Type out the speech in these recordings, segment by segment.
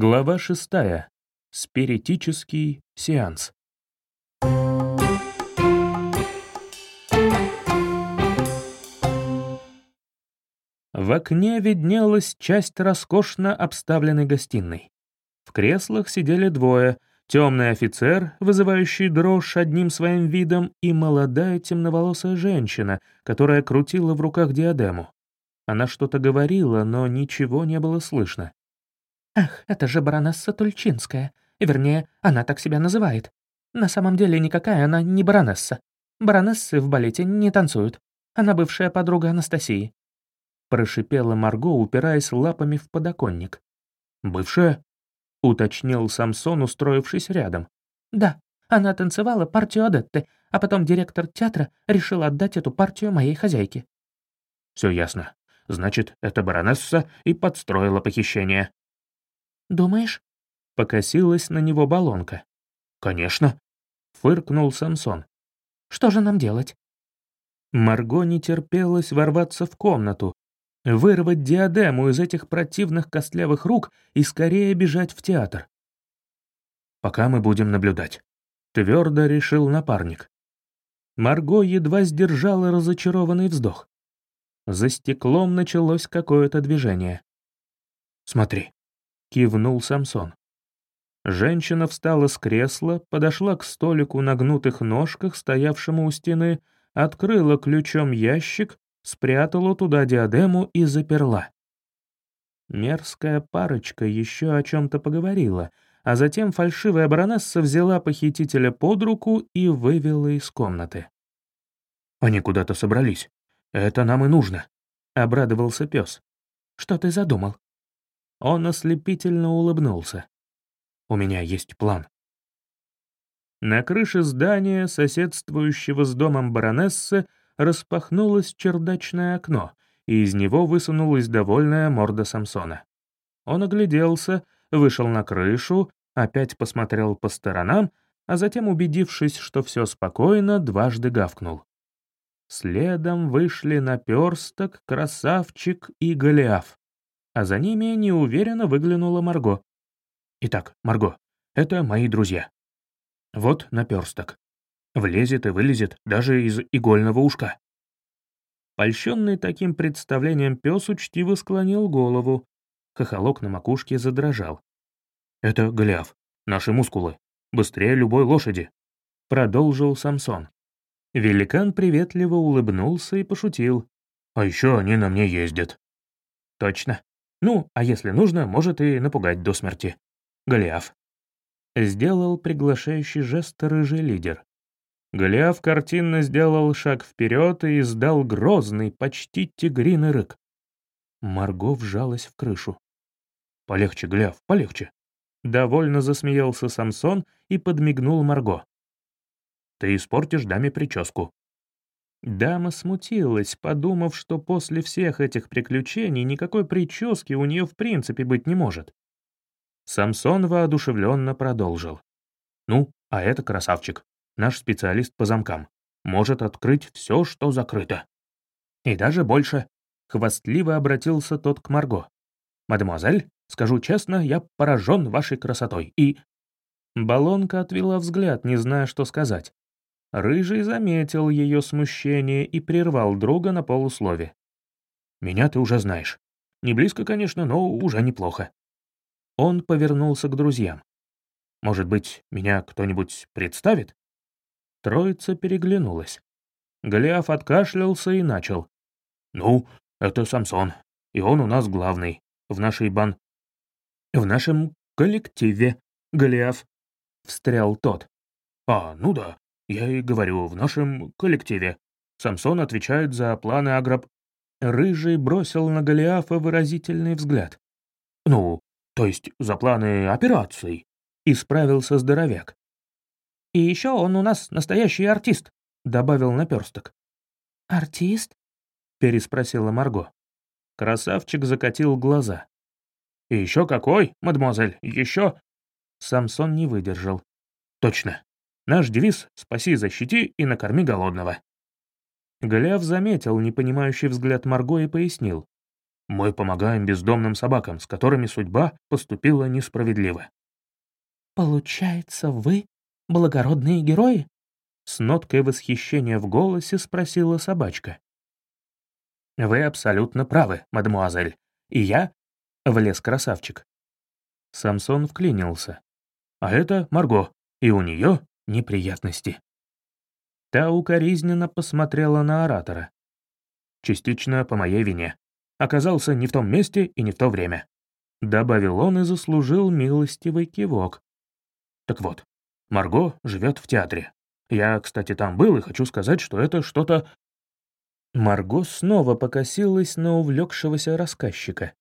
Глава шестая. Спиритический сеанс. В окне виднелась часть роскошно обставленной гостиной. В креслах сидели двое — темный офицер, вызывающий дрожь одним своим видом, и молодая темноволосая женщина, которая крутила в руках диадему. Она что-то говорила, но ничего не было слышно. «Ах, это же баронесса Тульчинская. Вернее, она так себя называет. На самом деле никакая она не баронесса. Баронессы в балете не танцуют. Она бывшая подруга Анастасии». Прошипела Марго, упираясь лапами в подоконник. «Бывшая?» — уточнил Самсон, устроившись рядом. «Да, она танцевала партию Адетты, а потом директор театра решил отдать эту партию моей хозяйке». «Все ясно. Значит, это баронесса и подстроила похищение». «Думаешь?» — покосилась на него баллонка. «Конечно», — фыркнул Самсон. «Что же нам делать?» Марго не терпелась ворваться в комнату, вырвать диадему из этих противных костлявых рук и скорее бежать в театр. «Пока мы будем наблюдать», — твердо решил напарник. Марго едва сдержала разочарованный вздох. За стеклом началось какое-то движение. «Смотри», — кивнул Самсон. Женщина встала с кресла, подошла к столику на гнутых ножках, стоявшему у стены, открыла ключом ящик, спрятала туда диадему и заперла. Мерзкая парочка еще о чем-то поговорила, а затем фальшивая баронесса взяла похитителя под руку и вывела из комнаты. «Они куда-то собрались», «Это нам и нужно», — обрадовался пес. «Что ты задумал?» Он ослепительно улыбнулся. «У меня есть план». На крыше здания, соседствующего с домом баронессы, распахнулось чердачное окно, и из него высунулась довольная морда Самсона. Он огляделся, вышел на крышу, опять посмотрел по сторонам, а затем, убедившись, что все спокойно, дважды гавкнул. Следом вышли наперсток, красавчик и Голиаф. А за ними неуверенно выглянула Марго. «Итак, Марго, это мои друзья. Вот наперсток. Влезет и вылезет даже из игольного ушка». Польщенный таким представлением пес учтиво склонил голову. Хохолок на макушке задрожал. «Это Голиаф, наши мускулы. Быстрее любой лошади», — продолжил Самсон. Великан приветливо улыбнулся и пошутил. «А еще они на мне ездят». «Точно. Ну, а если нужно, может и напугать до смерти. Голиаф». Сделал приглашающий жест рыжий лидер. Голиаф картинно сделал шаг вперед и издал грозный, почти тигриный рык. Марго вжалась в крышу. «Полегче, Голиаф, полегче». Довольно засмеялся Самсон и подмигнул Марго. Ты испортишь даме прическу». Дама смутилась, подумав, что после всех этих приключений никакой прически у нее в принципе быть не может. Самсон воодушевленно продолжил. «Ну, а это красавчик, наш специалист по замкам. Может открыть все, что закрыто». «И даже больше», — хвастливо обратился тот к Марго. «Мадемуазель, скажу честно, я поражен вашей красотой и...» Балонка отвела взгляд, не зная, что сказать. Рыжий заметил ее смущение и прервал друга на полуслове. «Меня ты уже знаешь. Не близко, конечно, но уже неплохо». Он повернулся к друзьям. «Может быть, меня кто-нибудь представит?» Троица переглянулась. Голиаф откашлялся и начал. «Ну, это Самсон, и он у нас главный, в нашей бан...» «В нашем коллективе, Голиаф», — встрял тот. «А, ну да, я и говорю, в нашем коллективе. Самсон отвечает за планы агроб... Рыжий бросил на Голиафа выразительный взгляд. «Ну, то есть за планы операций», — исправился здоровяк. «И еще он у нас настоящий артист», — добавил наперсток. «Артист?» — переспросила Марго. Красавчик закатил глаза. «И еще какой, мадемуазель, еще...» Самсон не выдержал. «Точно, Наш девиз — «Спаси, защити и накорми голодного». Голиаф заметил непонимающий взгляд Марго и пояснил. Мы помогаем бездомным собакам, с которыми судьба поступила несправедливо». «Получается, вы благородные герои?» С ноткой восхищения в голосе спросила собачка. «Вы абсолютно правы, мадемуазель. И я...» — влез красавчик. Самсон вклинился. «А это Марго, и у нее неприятности». Та укоризненно посмотрела на оратора. «Частично по моей вине. Оказался не в том месте и не в то время». Добавил он и заслужил милостивый кивок. «Так вот, Марго живет в театре. Я, кстати, там был и хочу сказать, что это что-то...» Марго снова покосилась на увлекшегося рассказчика.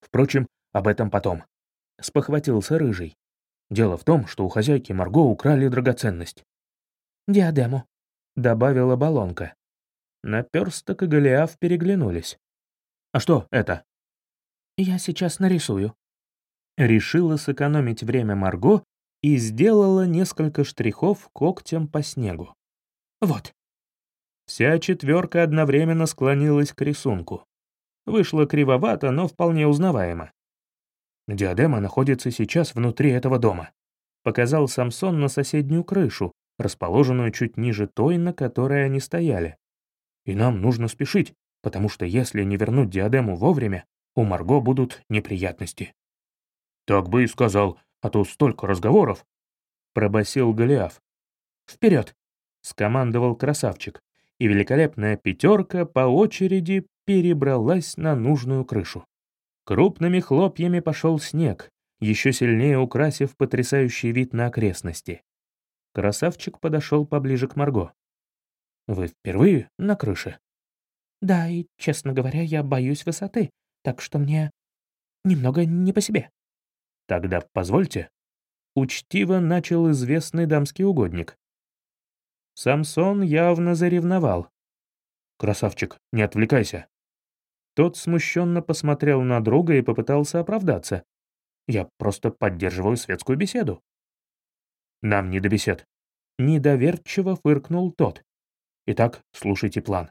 Впрочем, об этом потом. Спохватился Рыжий. Дело в том, что у хозяйки Марго украли драгоценность. «Диадему», — добавила Балонка. Наперсток и Голиаф переглянулись. «А что это?» «Я сейчас нарисую». Решила сэкономить время Марго и сделала несколько штрихов когтем по снегу. «Вот». Вся четверка одновременно склонилась к рисунку. Вышло кривовато, но вполне узнаваемо. Диадема находится сейчас внутри этого дома. Показал Самсон на соседнюю крышу, расположенную чуть ниже той, на которой они стояли. И нам нужно спешить, потому что если не вернуть диадему вовремя, у Марго будут неприятности. «Так бы и сказал, а то столько разговоров», — пробасил Голиаф. «Вперед!» — скомандовал красавчик, и великолепная пятерка по очереди перебралась на нужную крышу. Крупными хлопьями пошел снег, еще сильнее украсив потрясающий вид на окрестности. Красавчик подошел поближе к Марго. «Вы впервые на крыше?» «Да, и, честно говоря, я боюсь высоты, так что мне немного не по себе». «Тогда позвольте». Учтиво начал известный дамский угодник. Самсон явно заревновал. «Красавчик, не отвлекайся». Тот смущенно посмотрел на друга и попытался оправдаться. «Я просто поддерживаю светскую беседу». «Нам не до бесед». Недоверчиво фыркнул тот. «Итак, слушайте план.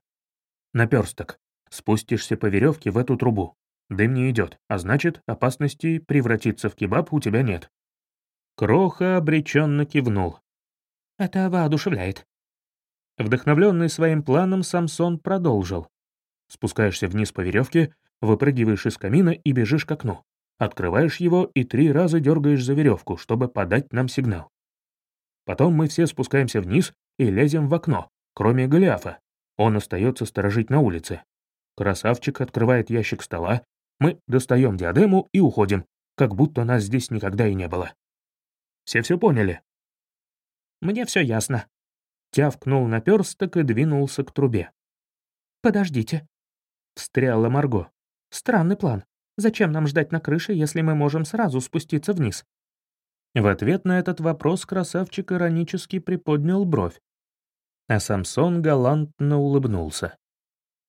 Наперсток. Спустишься по веревке в эту трубу. Дым не идет, а значит, опасности превратиться в кебаб у тебя нет. Кроха обреченно кивнул. «Это воодушевляет». Вдохновленный своим планом, Самсон продолжил. Спускаешься вниз по веревке, выпрыгиваешь из камина и бежишь к окну. Открываешь его и три раза дергаешь за веревку, чтобы подать нам сигнал. Потом мы все спускаемся вниз и лезем в окно, кроме Голиафа. Он остается сторожить на улице. Красавчик открывает ящик стола, мы достаем диадему и уходим, как будто нас здесь никогда и не было. Все все поняли? Мне все ясно. Тявкнул наперсток и двинулся к трубе. «Подождите», — встряла Марго. «Странный план. Зачем нам ждать на крыше, если мы можем сразу спуститься вниз?» В ответ на этот вопрос красавчик иронически приподнял бровь. А Самсон галантно улыбнулся.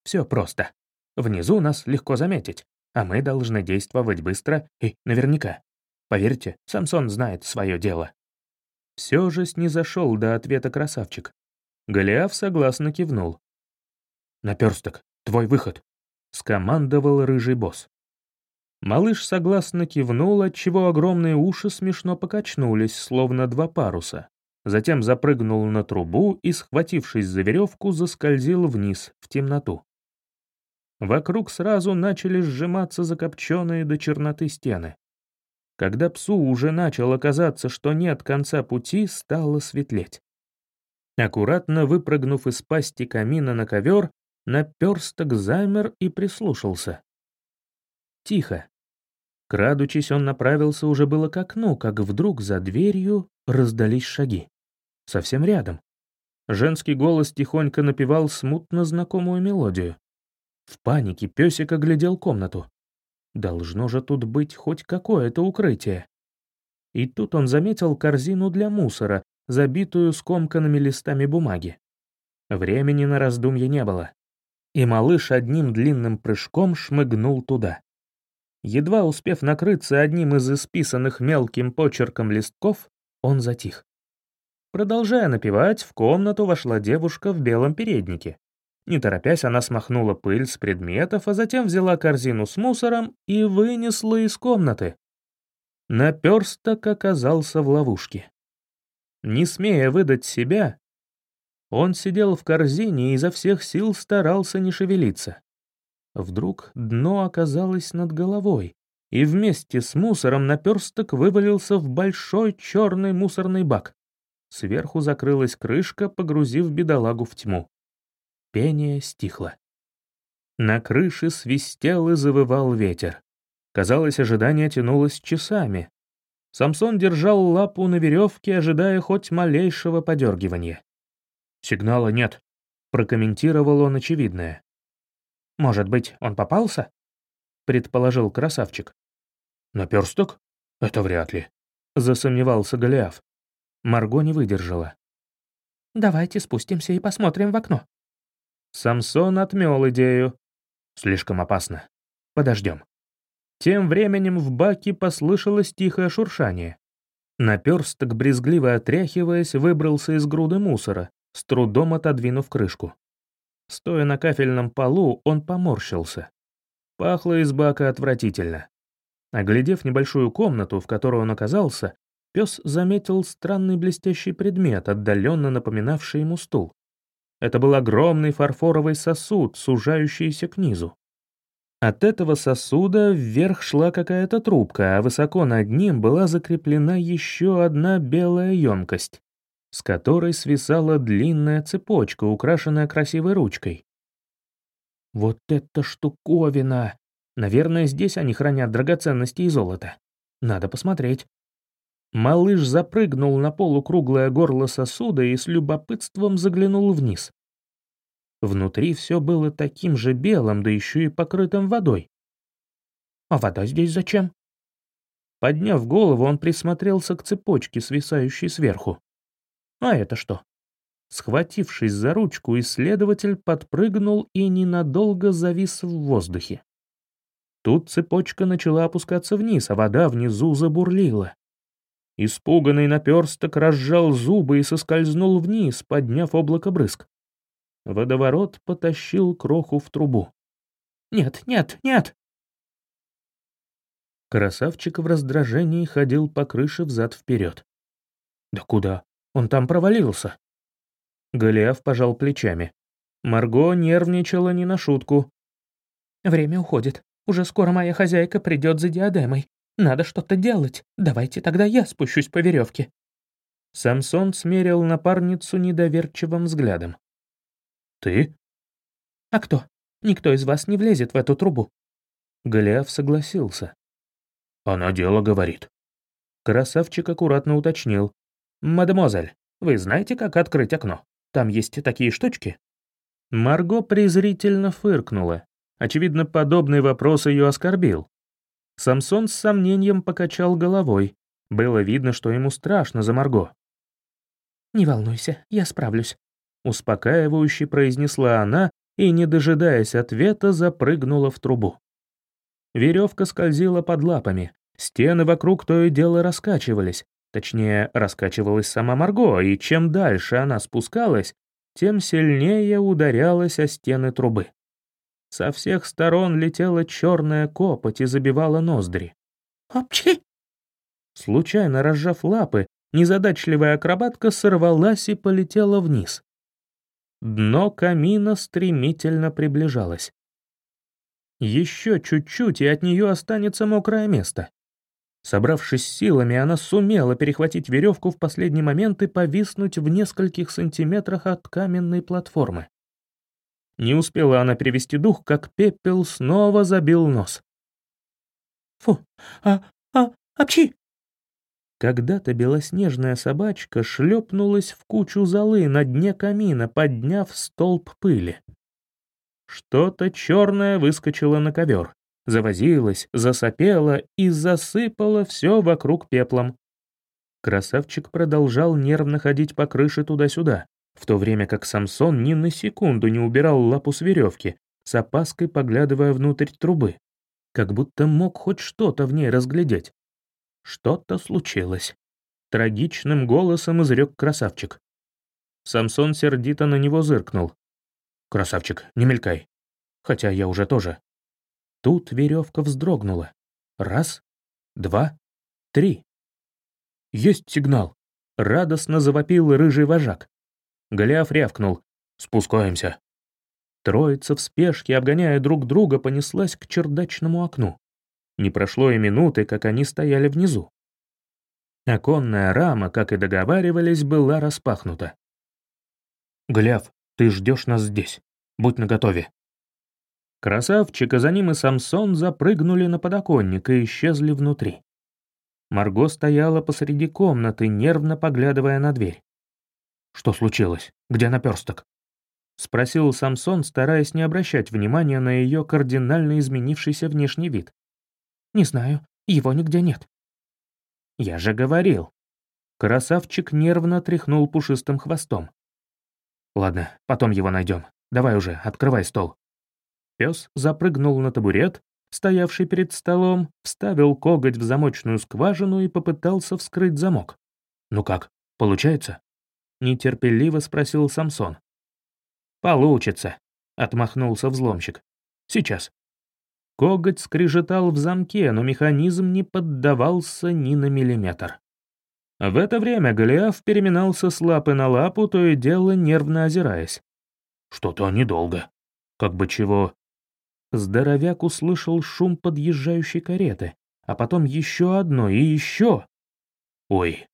«Все просто. Внизу нас легко заметить а мы должны действовать быстро и наверняка. Поверьте, Самсон знает свое дело». Все же снизошел до ответа красавчик. Голиаф согласно кивнул. «Наперсток, твой выход», — скомандовал рыжий босс. Малыш согласно кивнул, отчего огромные уши смешно покачнулись, словно два паруса. Затем запрыгнул на трубу и, схватившись за веревку, заскользил вниз, в темноту. Вокруг сразу начали сжиматься закопченные до черноты стены. Когда псу уже начало казаться, что нет конца пути, стало светлеть. Аккуратно выпрыгнув из пасти камина на ковер, наперсток замер и прислушался. Тихо. Крадучись, он направился уже было к окну, как вдруг за дверью раздались шаги. Совсем рядом. Женский голос тихонько напевал смутно знакомую мелодию. В панике песик оглядел комнату. Должно же тут быть хоть какое-то укрытие. И тут он заметил корзину для мусора, забитую скомканными листами бумаги. Времени на раздумье не было. И малыш одним длинным прыжком шмыгнул туда. Едва успев накрыться одним из исписанных мелким почерком листков, он затих. Продолжая напевать, в комнату вошла девушка в белом переднике. Не торопясь, она смахнула пыль с предметов, а затем взяла корзину с мусором и вынесла из комнаты. Наперсток оказался в ловушке. Не смея выдать себя, он сидел в корзине и изо всех сил старался не шевелиться. Вдруг дно оказалось над головой, и вместе с мусором наперсток вывалился в большой черный мусорный бак. Сверху закрылась крышка, погрузив бедолагу в тьму. Пение стихло. На крыше свистел и завывал ветер. Казалось, ожидание тянулось часами. Самсон держал лапу на веревке, ожидая хоть малейшего подергивания. «Сигнала нет», — прокомментировал он очевидное. «Может быть, он попался?» — предположил красавчик. «Наперсток? Это вряд ли», — засомневался Голиаф. Марго не выдержала. «Давайте спустимся и посмотрим в окно». Самсон отмел идею. «Слишком опасно. Подождем». Тем временем в баке послышалось тихое шуршание. Наперсток, брезгливо отряхиваясь, выбрался из груды мусора, с трудом отодвинув крышку. Стоя на кафельном полу, он поморщился. Пахло из бака отвратительно. Оглядев небольшую комнату, в которой он оказался, пес заметил странный блестящий предмет, отдаленно напоминавший ему стул. Это был огромный фарфоровый сосуд, сужающийся к низу. От этого сосуда вверх шла какая-то трубка, а высоко над ним была закреплена еще одна белая емкость, с которой свисала длинная цепочка, украшенная красивой ручкой. «Вот это штуковина! Наверное, здесь они хранят драгоценности и золото. Надо посмотреть». Малыш запрыгнул на полукруглое горло сосуда и с любопытством заглянул вниз. Внутри все было таким же белым, да еще и покрытым водой. «А вода здесь зачем?» Подняв голову, он присмотрелся к цепочке, свисающей сверху. «А это что?» Схватившись за ручку, исследователь подпрыгнул и ненадолго завис в воздухе. Тут цепочка начала опускаться вниз, а вода внизу забурлила. Испуганный наперсток разжал зубы и соскользнул вниз, подняв облако брызг. Водоворот потащил кроху в трубу. «Нет, нет, нет!» Красавчик в раздражении ходил по крыше взад-вперед. «Да куда? Он там провалился!» Голиаф пожал плечами. Марго нервничала не на шутку. «Время уходит. Уже скоро моя хозяйка придет за диадемой. Надо что-то делать. Давайте тогда я спущусь по веревке». Самсон смерил напарницу недоверчивым взглядом. «Ты?» «А кто? Никто из вас не влезет в эту трубу». Голиаф согласился. «Она дело говорит». Красавчик аккуратно уточнил. «Мадемуазель, вы знаете, как открыть окно? Там есть такие штучки?» Марго презрительно фыркнула. Очевидно, подобный вопрос ее оскорбил. Самсон с сомнением покачал головой. Было видно, что ему страшно за Марго. «Не волнуйся, я справлюсь. Успокаивающе произнесла она и, не дожидаясь ответа, запрыгнула в трубу. Веревка скользила под лапами, стены вокруг то и дело раскачивались, точнее, раскачивалась сама Марго, и чем дальше она спускалась, тем сильнее ударялась о стены трубы. Со всех сторон летела черная копоть и забивала ноздри. «Апчи!» Случайно разжав лапы, незадачливая акробатка сорвалась и полетела вниз. Дно камина стремительно приближалось. Еще чуть-чуть, и от нее останется мокрое место. Собравшись силами, она сумела перехватить веревку в последний момент и повиснуть в нескольких сантиметрах от каменной платформы. Не успела она перевести дух, как пепел снова забил нос. «Фу, а, а, апчи!» Когда-то белоснежная собачка шлепнулась в кучу золы на дне камина, подняв столб пыли. Что-то черное выскочило на ковер, завозилось, засопело и засыпало все вокруг пеплом. Красавчик продолжал нервно ходить по крыше туда-сюда, в то время как Самсон ни на секунду не убирал лапу с веревки, с опаской поглядывая внутрь трубы, как будто мог хоть что-то в ней разглядеть. Что-то случилось. Трагичным голосом изрек красавчик. Самсон сердито на него зыркнул. «Красавчик, не мелькай. Хотя я уже тоже». Тут веревка вздрогнула. Раз, два, три. «Есть сигнал!» — радостно завопил рыжий вожак. Голиаф рявкнул. «Спускаемся!» Троица в спешке, обгоняя друг друга, понеслась к чердачному окну. Не прошло и минуты, как они стояли внизу. Оконная рама, как и договаривались, была распахнута. «Гляв, ты ждешь нас здесь. Будь наготове». Красавчик, а за ним и Самсон запрыгнули на подоконник и исчезли внутри. Марго стояла посреди комнаты, нервно поглядывая на дверь. «Что случилось? Где наперсток?» — спросил Самсон, стараясь не обращать внимания на ее кардинально изменившийся внешний вид. «Не знаю, его нигде нет». «Я же говорил». Красавчик нервно тряхнул пушистым хвостом. «Ладно, потом его найдем. Давай уже, открывай стол». Пес запрыгнул на табурет, стоявший перед столом, вставил коготь в замочную скважину и попытался вскрыть замок. «Ну как, получается?» — нетерпеливо спросил Самсон. «Получится», — отмахнулся взломщик. «Сейчас». Коготь скрежетал в замке, но механизм не поддавался ни на миллиметр. В это время Голиаф переминался с лапы на лапу, то и дело нервно озираясь. «Что-то недолго. Как бы чего Здоровяк услышал шум подъезжающей кареты, а потом еще одно и еще. Ой.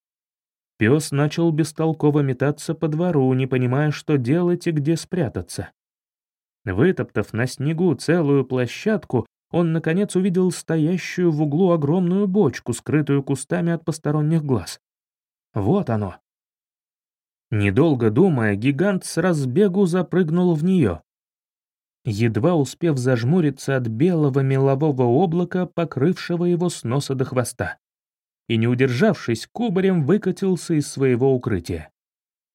Пес начал бестолково метаться по двору, не понимая, что делать и где спрятаться. Вытоптав на снегу целую площадку, он, наконец, увидел стоящую в углу огромную бочку, скрытую кустами от посторонних глаз. Вот оно. Недолго думая, гигант с разбегу запрыгнул в нее едва успев зажмуриться от белого мелового облака, покрывшего его с носа до хвоста. И, не удержавшись, кубарем выкатился из своего укрытия.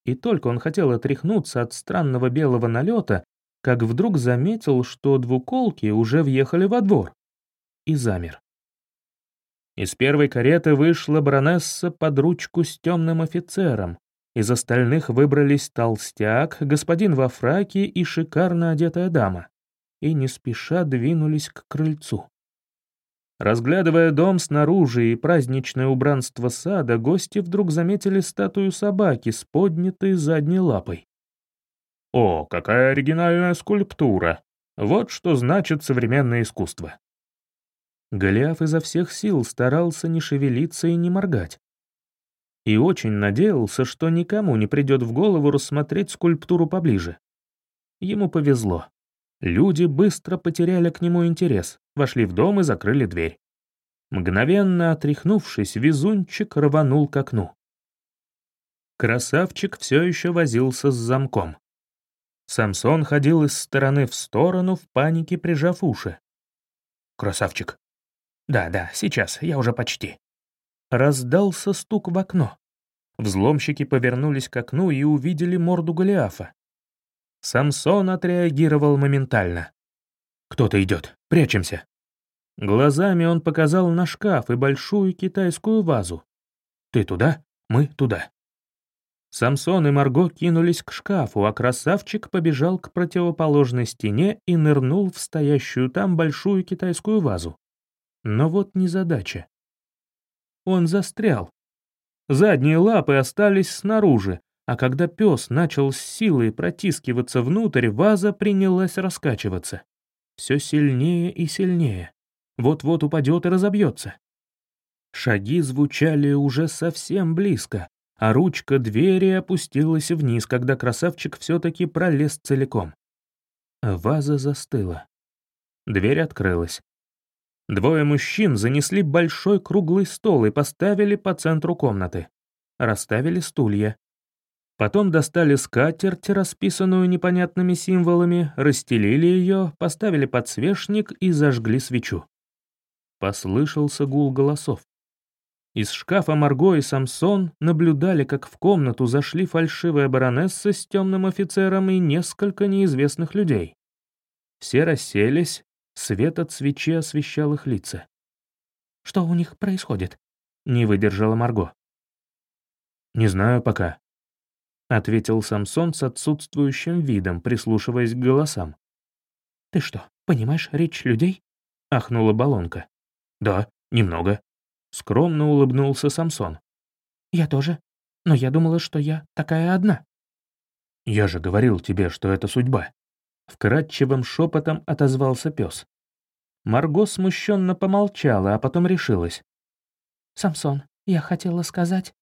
И только он хотел отряхнуться от странного белого налета, как вдруг заметил, что двуколки уже въехали во двор. И замер. Из первой кареты вышла баронесса под ручку с темным офицером, из остальных выбрались толстяк, господин во фраке и шикарно одетая дама, и не спеша двинулись к крыльцу. Разглядывая дом снаружи и праздничное убранство сада, гости вдруг заметили статую собаки с поднятой задней лапой. «О, какая оригинальная скульптура! Вот что значит современное искусство!» Голиаф изо всех сил старался не шевелиться и не моргать, и очень надеялся, что никому не придет в голову рассмотреть скульптуру поближе. Ему повезло. Люди быстро потеряли к нему интерес, вошли в дом и закрыли дверь. Мгновенно отряхнувшись, везунчик рванул к окну. Красавчик все еще возился с замком. Самсон ходил из стороны в сторону, в панике прижав уши. «Красавчик». «Да, да, сейчас, я уже почти». Раздался стук в окно. Взломщики повернулись к окну и увидели морду Голиафа. Самсон отреагировал моментально. «Кто-то идет, прячемся». Глазами он показал на шкаф и большую китайскую вазу. «Ты туда, мы туда». Самсон и Марго кинулись к шкафу, а красавчик побежал к противоположной стене и нырнул в стоящую там большую китайскую вазу. Но вот незадача. Он застрял. Задние лапы остались снаружи, а когда пес начал с силой протискиваться внутрь, ваза принялась раскачиваться. Все сильнее и сильнее. Вот-вот упадет и разобьется. Шаги звучали уже совсем близко, а ручка двери опустилась вниз, когда красавчик все-таки пролез целиком. Ваза застыла. Дверь открылась. Двое мужчин занесли большой круглый стол и поставили по центру комнаты. Расставили стулья. Потом достали скатерть, расписанную непонятными символами, расстелили ее, поставили подсвечник и зажгли свечу. Послышался гул голосов. Из шкафа Марго и Самсон наблюдали, как в комнату зашли фальшивая баронесса с темным офицером и несколько неизвестных людей. Все расселись, Свет от свечи освещал их лица. «Что у них происходит?» — не выдержала Марго. «Не знаю пока». ответил Самсон с отсутствующим видом, прислушиваясь к голосам. «Ты что, понимаешь речь людей?» — ахнула Балонка. «Да, немного», — скромно улыбнулся Самсон. «Я тоже, но я думала, что я такая одна». «Я же говорил тебе, что это судьба», — вкрадчивым шепотом отозвался пес. Марго смущенно помолчала, а потом решилась. «Самсон, я хотела сказать,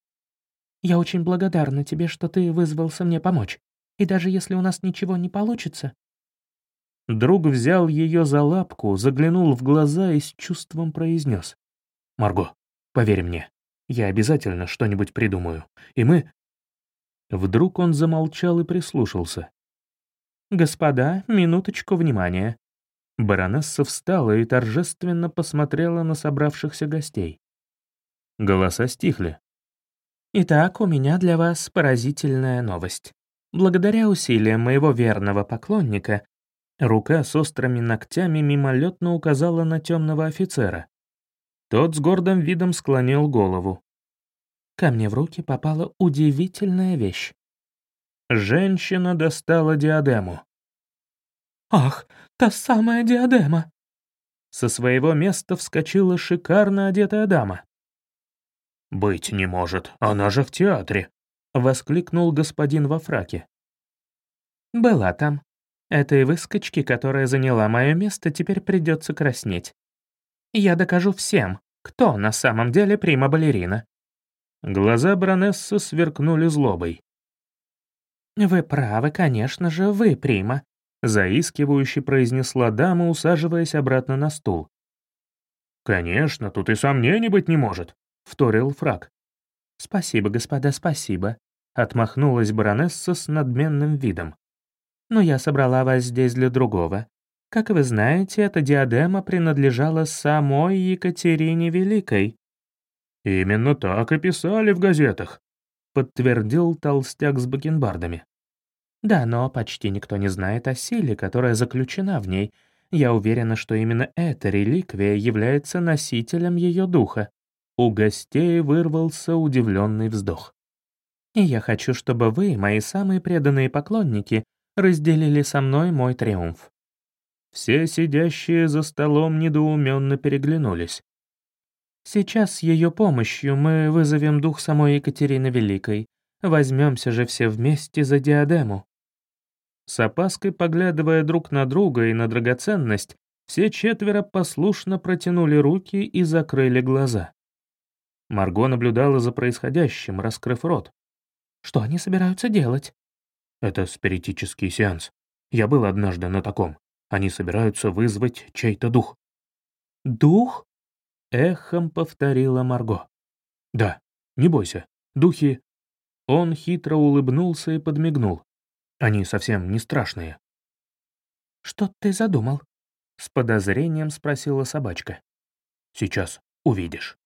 я очень благодарна тебе, что ты вызвался мне помочь. И даже если у нас ничего не получится...» Друг взял ее за лапку, заглянул в глаза и с чувством произнес. «Марго, поверь мне, я обязательно что-нибудь придумаю. И мы...» Вдруг он замолчал и прислушался. «Господа, минуточку внимания». Баронесса встала и торжественно посмотрела на собравшихся гостей. Голоса стихли. Итак, у меня для вас поразительная новость. Благодаря усилиям моего верного поклонника, рука с острыми ногтями мимолетно указала на темного офицера. Тот с гордым видом склонил голову. Ко мне в руки попала удивительная вещь. Женщина достала диадему. «Ах, та самая диадема!» Со своего места вскочила шикарно одетая дама. «Быть не может, она же в театре!» — воскликнул господин во фраке. «Была там. Этой выскочке, которая заняла мое место, теперь придется краснеть. Я докажу всем, кто на самом деле прима-балерина». Глаза баронессы сверкнули злобой. «Вы правы, конечно же, вы прима», — заискивающе произнесла дама, усаживаясь обратно на стул. «Конечно, тут и сомнений быть не может», — вторил фраг. «Спасибо, господа, спасибо», — отмахнулась баронесса с надменным видом. «Но я собрала вас здесь для другого. Как вы знаете, эта диадема принадлежала самой Екатерине Великой». «Именно так и писали в газетах», — подтвердил толстяк с бакенбардами. «Да, но почти никто не знает о силе, которая заключена в ней. Я уверена, что именно эта реликвия является носителем ее духа. У гостей вырвался удивленный вздох. «И я хочу, чтобы вы, мои самые преданные поклонники, разделили со мной мой триумф». Все сидящие за столом недоуменно переглянулись. «Сейчас с ее помощью мы вызовем дух самой Екатерины Великой. Возьмемся же все вместе за диадему». С опаской поглядывая друг на друга и на драгоценность, все четверо послушно протянули руки и закрыли глаза. Марго наблюдала за происходящим, раскрыв рот. «Что они собираются делать?» «Это спиритический сеанс. Я был однажды на таком. Они собираются вызвать чей-то дух». «Дух?» — эхом повторила Марго. «Да, не бойся. Духи...» Он хитро улыбнулся и подмигнул. «Они совсем не страшные». «Что ты задумал?» — с подозрением спросила собачка. «Сейчас увидишь».